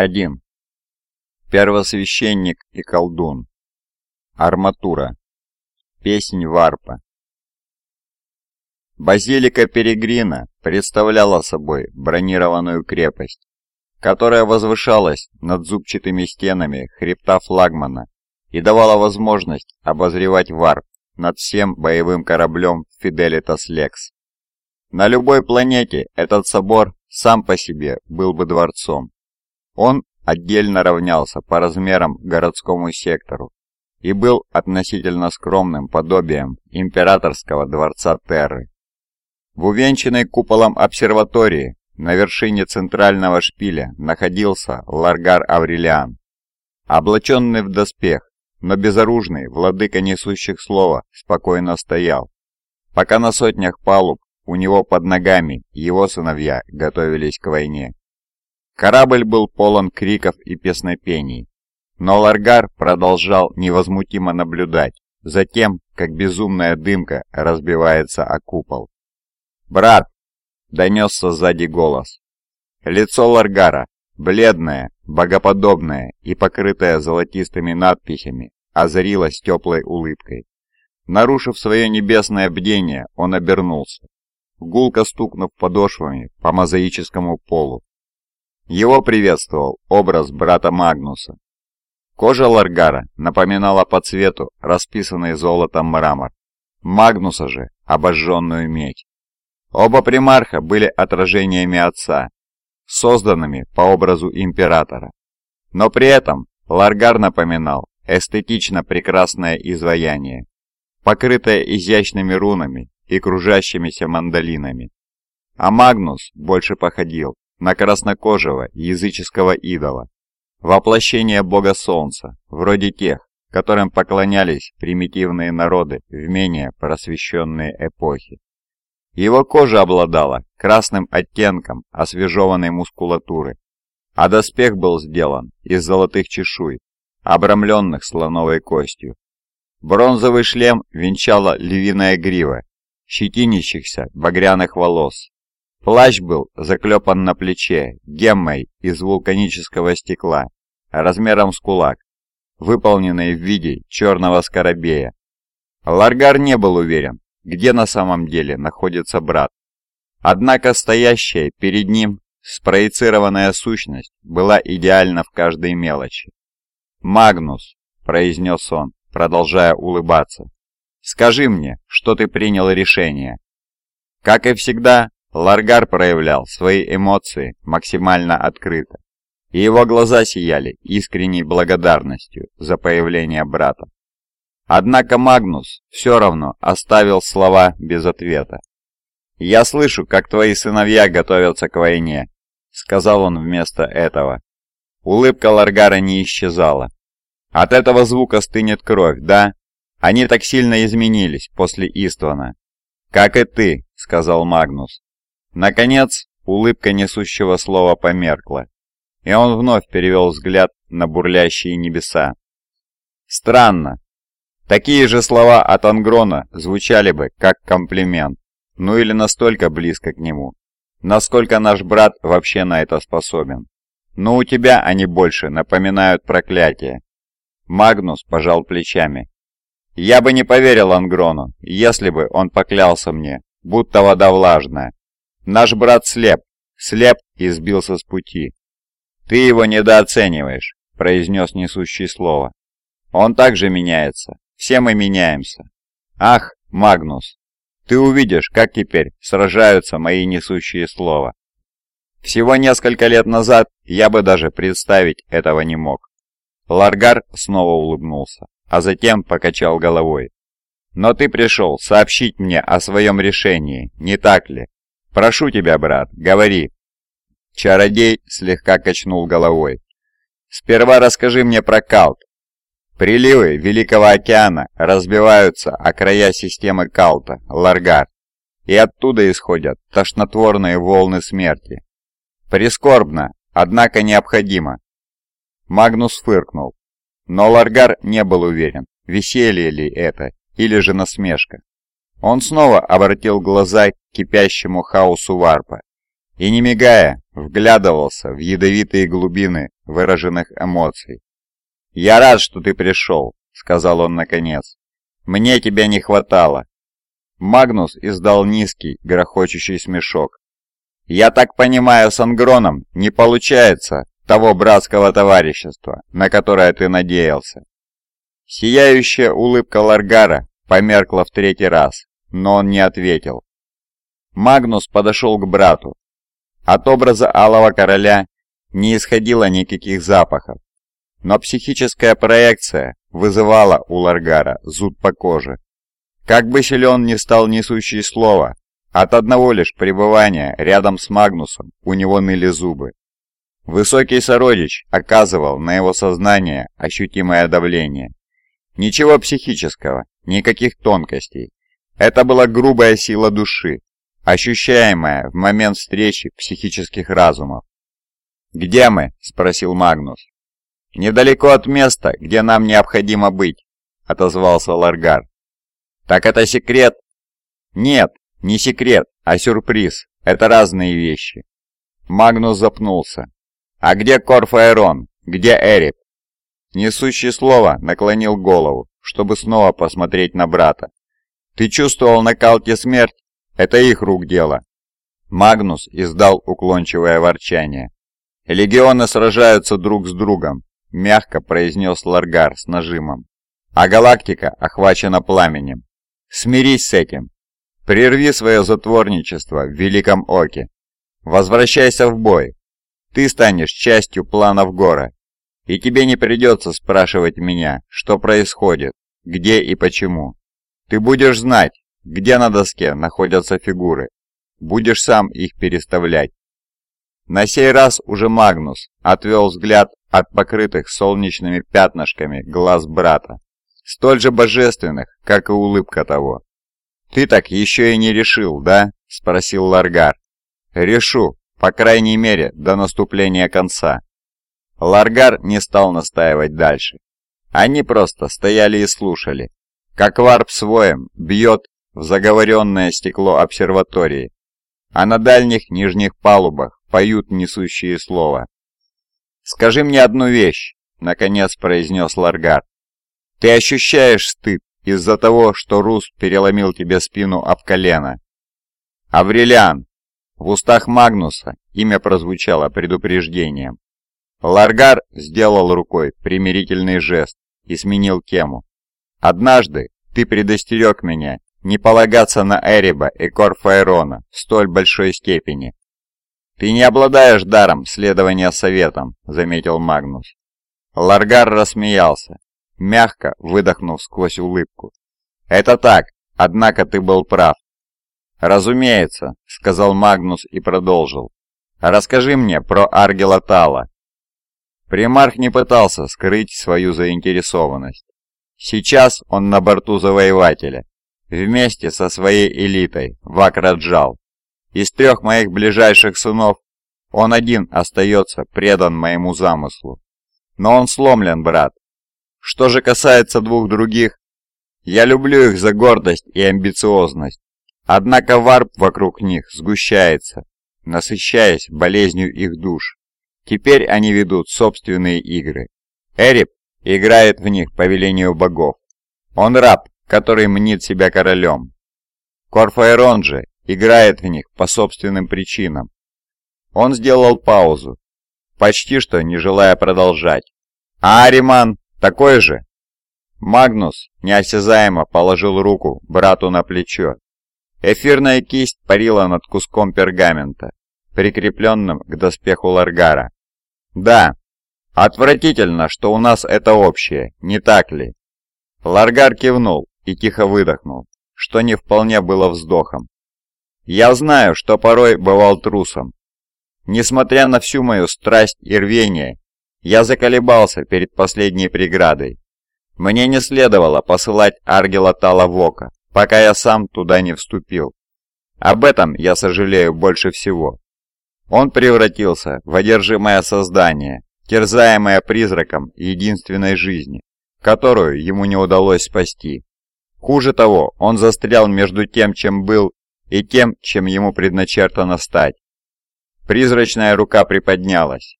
1. Первосвященник и колдун. Арматура. Песнь варпа. Базилика Перегрина представляла собой бронированную крепость, которая возвышалась над зубчатыми стенами хребта флагмана и давала возможность обозревать варп над всем боевым кораблем Фиделитас Лекс. На любой планете этот собор сам по себе был бы дворцом. Он отдельно равнялся по размерам городскому сектору и был относительно скромным подобием императорского дворца Терры. В увенчанной куполом обсерватории на вершине центрального шпиля находился Ларгар Аврелиан. Облаченный в доспех, но безоружный владыка несущих слова спокойно стоял, пока на сотнях палуб у него под ногами его сыновья готовились к войне. Корабль был полон криков и песнопений, но Ларгар продолжал невозмутимо наблюдать за тем, как безумная дымка разбивается о купол. «Брат!» — донесся сзади голос. Лицо Ларгара, бледное, богоподобное и покрытое золотистыми надписями, озарилось теплой улыбкой. Нарушив свое небесное бдение, он обернулся, гулко стукнув подошвами по мозаическому полу. Его приветствовал образ брата Магнуса. Кожа Ларгара напоминала по цвету расписанный золотом мрамор, Магнуса же – обожженную медь. Оба примарха были отражениями отца, созданными по образу императора. Но при этом Ларгар напоминал эстетично прекрасное изваяние, покрытое изящными рунами и кружащимися мандолинами. А Магнус больше походил на краснокожего языческого идола, воплощение бога солнца, вроде тех, которым поклонялись примитивные народы в менее просвещенные эпохи. Его кожа обладала красным оттенком освежеванной мускулатуры, а доспех был сделан из золотых чешуй, обрамленных слоновой костью. Бронзовый шлем венчала львиная грива, щетинящихся багряных волос, Плащ был заклепан на плече геммой из вулканического стекла, размером с кулак, выполненной в виде черного скоробея. Ларгар не был уверен, где на самом деле находится брат. Однако стоящая перед ним спроецированная сущность была идеальна в каждой мелочи. «Магнус», — произнес он, продолжая улыбаться, — «скажи мне, что ты принял решение». Как и всегда, Ларгар проявлял свои эмоции максимально открыто, и его глаза сияли искренней благодарностью за появление брата. Однако Магнус все равно оставил слова без ответа. «Я слышу, как твои сыновья готовятся к войне», — сказал он вместо этого. Улыбка Ларгара не исчезала. «От этого звука стынет кровь, да? Они так сильно изменились после Иствана». «Как и ты», — сказал Магнус. Наконец, улыбка несущего слова померкла, и он вновь перевел взгляд на бурлящие небеса. Странно. Такие же слова от Ангрона звучали бы как комплимент, ну или настолько близко к нему, насколько наш брат вообще на это способен. Но у тебя они больше напоминают проклятие. Магнус пожал плечами. Я бы не поверил Ангрону, если бы он поклялся мне, будто вода влажная, Наш брат слеп, слеп и сбился с пути. Ты его недооцениваешь, произнес несущий слово. Он также меняется. Все мы меняемся. Ах, Магнус, ты увидишь, как теперь сражаются мои несущие слова. Всего несколько лет назад я бы даже представить этого не мог. Ларгар снова улыбнулся, а затем покачал головой. «Но ты пришел сообщить мне о своем решении, не так ли?» «Прошу тебя, брат, говори». Чародей слегка качнул головой. «Сперва расскажи мне про Калт. Приливы Великого океана разбиваются о края системы Калта, Ларгар, и оттуда исходят тошнотворные волны смерти. Прискорбно, однако необходимо». Магнус фыркнул, но Ларгар не был уверен, веселье ли это или же насмешка. Он снова обратил глаза к кипящему хаосу варпа и, не мигая, вглядывался в ядовитые глубины выраженных эмоций. «Я рад, что ты пришел», — сказал он наконец. «Мне тебя не хватало». Магнус издал низкий, грохочущий смешок. «Я так понимаю, с Ангроном не получается того братского товарищества, на которое ты надеялся». Сияющая улыбка Ларгара померкла в третий раз, но он не ответил. Магнус подошел к брату. От образа Алого Короля не исходило никаких запахов, но психическая проекция вызывала у Ларгара зуд по коже. Как бы силен ни стал несущий слово, от одного лишь пребывания рядом с Магнусом у него ныли зубы. Высокий сородич оказывал на его сознание ощутимое давление. Ничего психического, никаких тонкостей. Это была грубая сила души, ощущаемая в момент встречи психических разумов. «Где мы?» – спросил Магнус. «Недалеко от места, где нам необходимо быть», – отозвался Ларгар. «Так это секрет?» «Нет, не секрет, а сюрприз. Это разные вещи». Магнус запнулся. «А где Корфаэрон? Где Эрип?» Несущий слово наклонил голову, чтобы снова посмотреть на брата. «Ты чувствовал на Калте смерть? Это их рук дело». Магнус издал уклончивое ворчание. «Легионы сражаются друг с другом», — мягко произнес Ларгар с нажимом. «А галактика охвачена пламенем. Смирись с этим. Прерви свое затворничество в Великом Оке. Возвращайся в бой. Ты станешь частью планов Гора и тебе не придется спрашивать меня, что происходит, где и почему. Ты будешь знать, где на доске находятся фигуры. Будешь сам их переставлять. На сей раз уже Магнус отвел взгляд от покрытых солнечными пятнышками глаз брата, столь же божественных, как и улыбка того. «Ты так еще и не решил, да?» – спросил Ларгар. «Решу, по крайней мере, до наступления конца». Ларгар не стал настаивать дальше. Они просто стояли и слушали, как варп своем бьет в заговоренное стекло обсерватории, а на дальних нижних палубах поют несущие слова. «Скажи мне одну вещь», — наконец произнес Ларгар. «Ты ощущаешь стыд из-за того, что Рус переломил тебе спину об колено?» «Аврелиан!» В устах Магнуса имя прозвучало предупреждением. Ларгар сделал рукой примирительный жест и сменил тему. «Однажды ты предостерег меня не полагаться на Эриба и Корфаэрона в столь большой степени». «Ты не обладаешь даром следования советам», — заметил Магнус. Ларгар рассмеялся, мягко выдохнув сквозь улыбку. «Это так, однако ты был прав». «Разумеется», — сказал Магнус и продолжил. «Расскажи мне про Аргела Тала Примарх не пытался скрыть свою заинтересованность. Сейчас он на борту Завоевателя, вместе со своей элитой, Вакраджал. Из трех моих ближайших сынов он один остается предан моему замыслу. Но он сломлен, брат. Что же касается двух других, я люблю их за гордость и амбициозность. Однако варп вокруг них сгущается, насыщаясь болезнью их душ. Теперь они ведут собственные игры. Эрип играет в них по велению богов. Он раб, который мнит себя королем. Корфаэрон же играет в них по собственным причинам. Он сделал паузу, почти что не желая продолжать. А Ариман такой же? Магнус неосязаемо положил руку брату на плечо. Эфирная кисть парила над куском пергамента, прикрепленным к доспеху Ларгара. «Да, отвратительно, что у нас это общее, не так ли?» Ларгар кивнул и тихо выдохнул, что не вполне было вздохом. «Я знаю, что порой бывал трусом. Несмотря на всю мою страсть и рвение, я заколебался перед последней преградой. Мне не следовало посылать Аргела Тала в Око, пока я сам туда не вступил. Об этом я сожалею больше всего. Он превратился в одержимое создание, терзаемое призраком единственной жизни, которую ему не удалось спасти. Хуже того, он застрял между тем, чем был, и тем, чем ему предначертано стать. Призрачная рука приподнялась.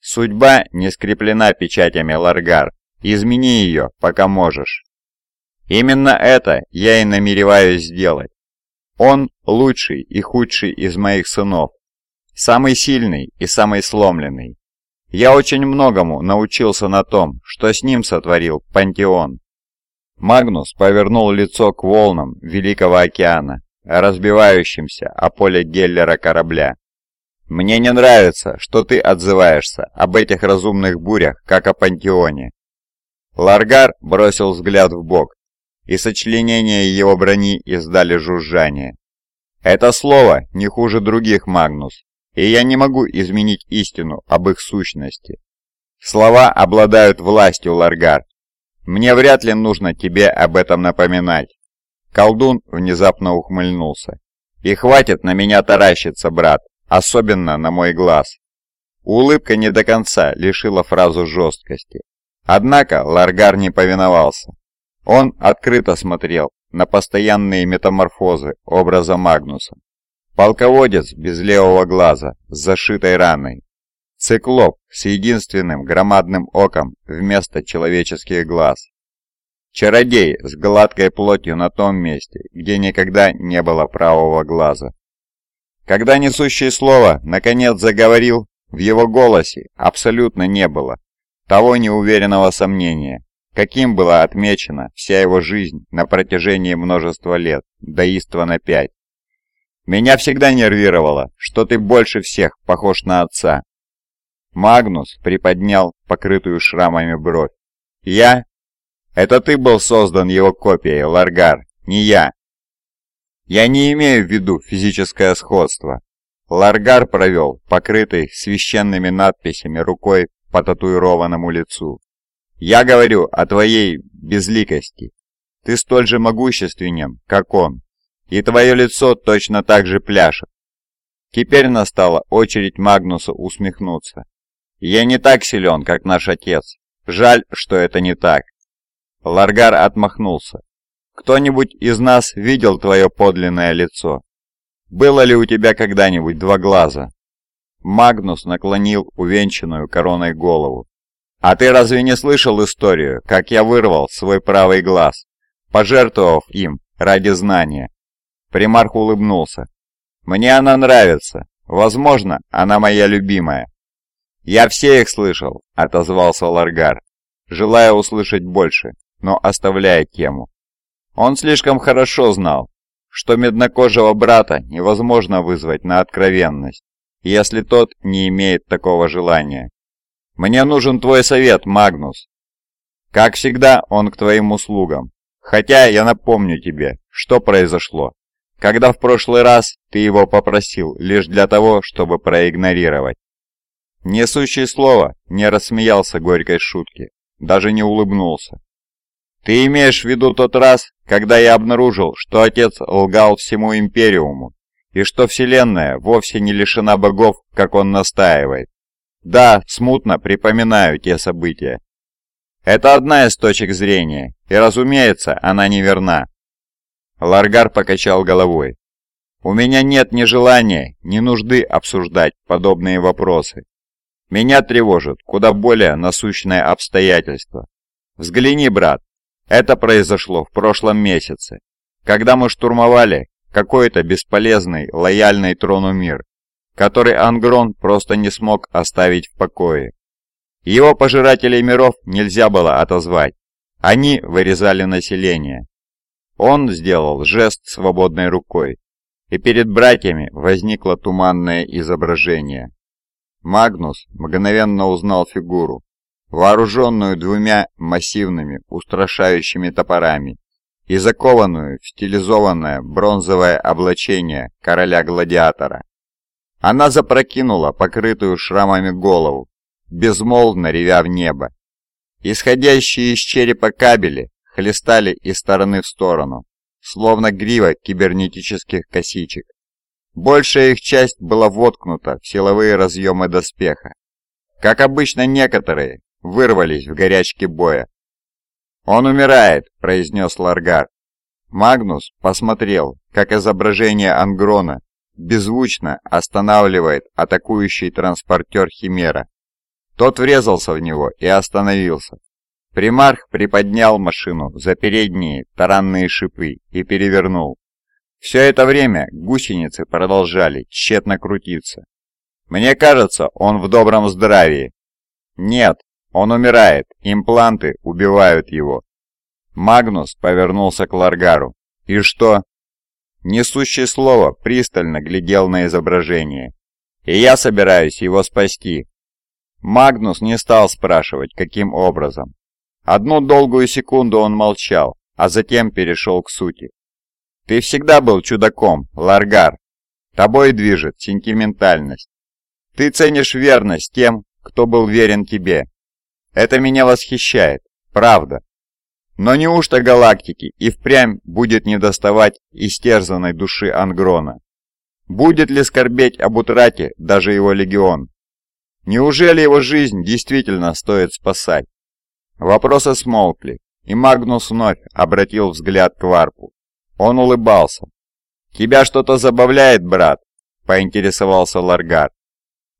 Судьба не скреплена печатями Ларгар. Измени ее, пока можешь. Именно это я и намереваюсь сделать. Он лучший и худший из моих сынов. Самый сильный и самый сломленный. Я очень многому научился на том, что с ним сотворил Пантеон. Магнус повернул лицо к волнам Великого океана, разбивающимся о поле Геллера корабля. «Мне не нравится, что ты отзываешься об этих разумных бурях, как о Пантеоне». Ларгар бросил взгляд в бок, и сочленения его брони издали жужжание. «Это слово не хуже других, Магнус, и я не могу изменить истину об их сущности. Слова обладают властью, Ларгар. Мне вряд ли нужно тебе об этом напоминать». Колдун внезапно ухмыльнулся. «И хватит на меня таращиться, брат, особенно на мой глаз». Улыбка не до конца лишила фразу жесткости. Однако Ларгар не повиновался. Он открыто смотрел на постоянные метаморфозы образа Магнуса. Полководец без левого глаза, с зашитой раной. Циклоп с единственным громадным оком вместо человеческих глаз. Чародей с гладкой плотью на том месте, где никогда не было правого глаза. Когда несущее слово наконец заговорил, в его голосе абсолютно не было того неуверенного сомнения, каким была отмечена вся его жизнь на протяжении множества лет, до на пять. Меня всегда нервировало, что ты больше всех похож на отца. Магнус приподнял покрытую шрамами бровь. Я? Это ты был создан его копией, Ларгар, не я. Я не имею в виду физическое сходство. Ларгар провел покрытый священными надписями рукой по татуированному лицу. Я говорю о твоей безликости. Ты столь же могущественен, как он, и твое лицо точно так же пляшет. Теперь настала очередь Магнуса усмехнуться. Я не так силен, как наш отец. Жаль, что это не так. Ларгар отмахнулся. Кто-нибудь из нас видел твое подлинное лицо? Было ли у тебя когда-нибудь два глаза? Магнус наклонил увенчанную короной голову. «А ты разве не слышал историю, как я вырвал свой правый глаз, пожертвовав им ради знания?» Примарх улыбнулся. «Мне она нравится. Возможно, она моя любимая». «Я все их слышал», — отозвался Ларгар, желая услышать больше, но оставляя тему. Он слишком хорошо знал, что меднокожего брата невозможно вызвать на откровенность, если тот не имеет такого желания. Мне нужен твой совет, Магнус. Как всегда, он к твоим услугам. Хотя я напомню тебе, что произошло, когда в прошлый раз ты его попросил лишь для того, чтобы проигнорировать. Несущий слово не рассмеялся горькой шутки, даже не улыбнулся. Ты имеешь в виду тот раз, когда я обнаружил, что отец лгал всему Империуму, и что Вселенная вовсе не лишена богов, как он настаивает? Да, смутно припоминаю те события. Это одна из точек зрения, и, разумеется, она неверна. Ларгар покачал головой. У меня нет ни желания, ни нужды обсуждать подобные вопросы. Меня тревожит куда более насущное обстоятельство. Взгляни, брат, это произошло в прошлом месяце, когда мы штурмовали какой-то бесполезный, лояльный трону мир который Ангрон просто не смог оставить в покое. Его пожирателей миров нельзя было отозвать. Они вырезали население. Он сделал жест свободной рукой, и перед братьями возникло туманное изображение. Магнус мгновенно узнал фигуру, вооруженную двумя массивными устрашающими топорами и закованную в стилизованное бронзовое облачение короля-гладиатора. Она запрокинула покрытую шрамами голову, безмолвно ревя в небо. Исходящие из черепа кабели хлестали из стороны в сторону, словно грива кибернетических косичек. Большая их часть была воткнута в силовые разъемы доспеха. Как обычно, некоторые вырвались в горячке боя. «Он умирает», — произнес Ларгар. Магнус посмотрел, как изображение Ангрона беззвучно останавливает атакующий транспортер Химера. Тот врезался в него и остановился. Примарх приподнял машину за передние таранные шипы и перевернул. Все это время гусеницы продолжали тщетно крутиться. «Мне кажется, он в добром здравии». «Нет, он умирает, импланты убивают его». Магнус повернулся к Ларгару. «И что?» Несущий слово пристально глядел на изображение. «И я собираюсь его спасти». Магнус не стал спрашивать, каким образом. Одну долгую секунду он молчал, а затем перешел к сути. «Ты всегда был чудаком, Ларгар. Тобой движет сентиментальность. Ты ценишь верность тем, кто был верен тебе. Это меня восхищает, правда. Но неужто галактики и впрямь будет недоставать истерзанной души Ангрона? Будет ли скорбеть об утрате даже его легион? Неужели его жизнь действительно стоит спасать? Вопросы смолкли, и Магнус вновь обратил взгляд к Варпу. Он улыбался. «Тебя что-то забавляет, брат?» – поинтересовался Ларгар.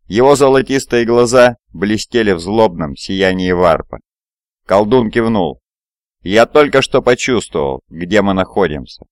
Его золотистые глаза блестели в злобном сиянии Варпа. Колдун кивнул. «Я только что почувствовал, где мы находимся.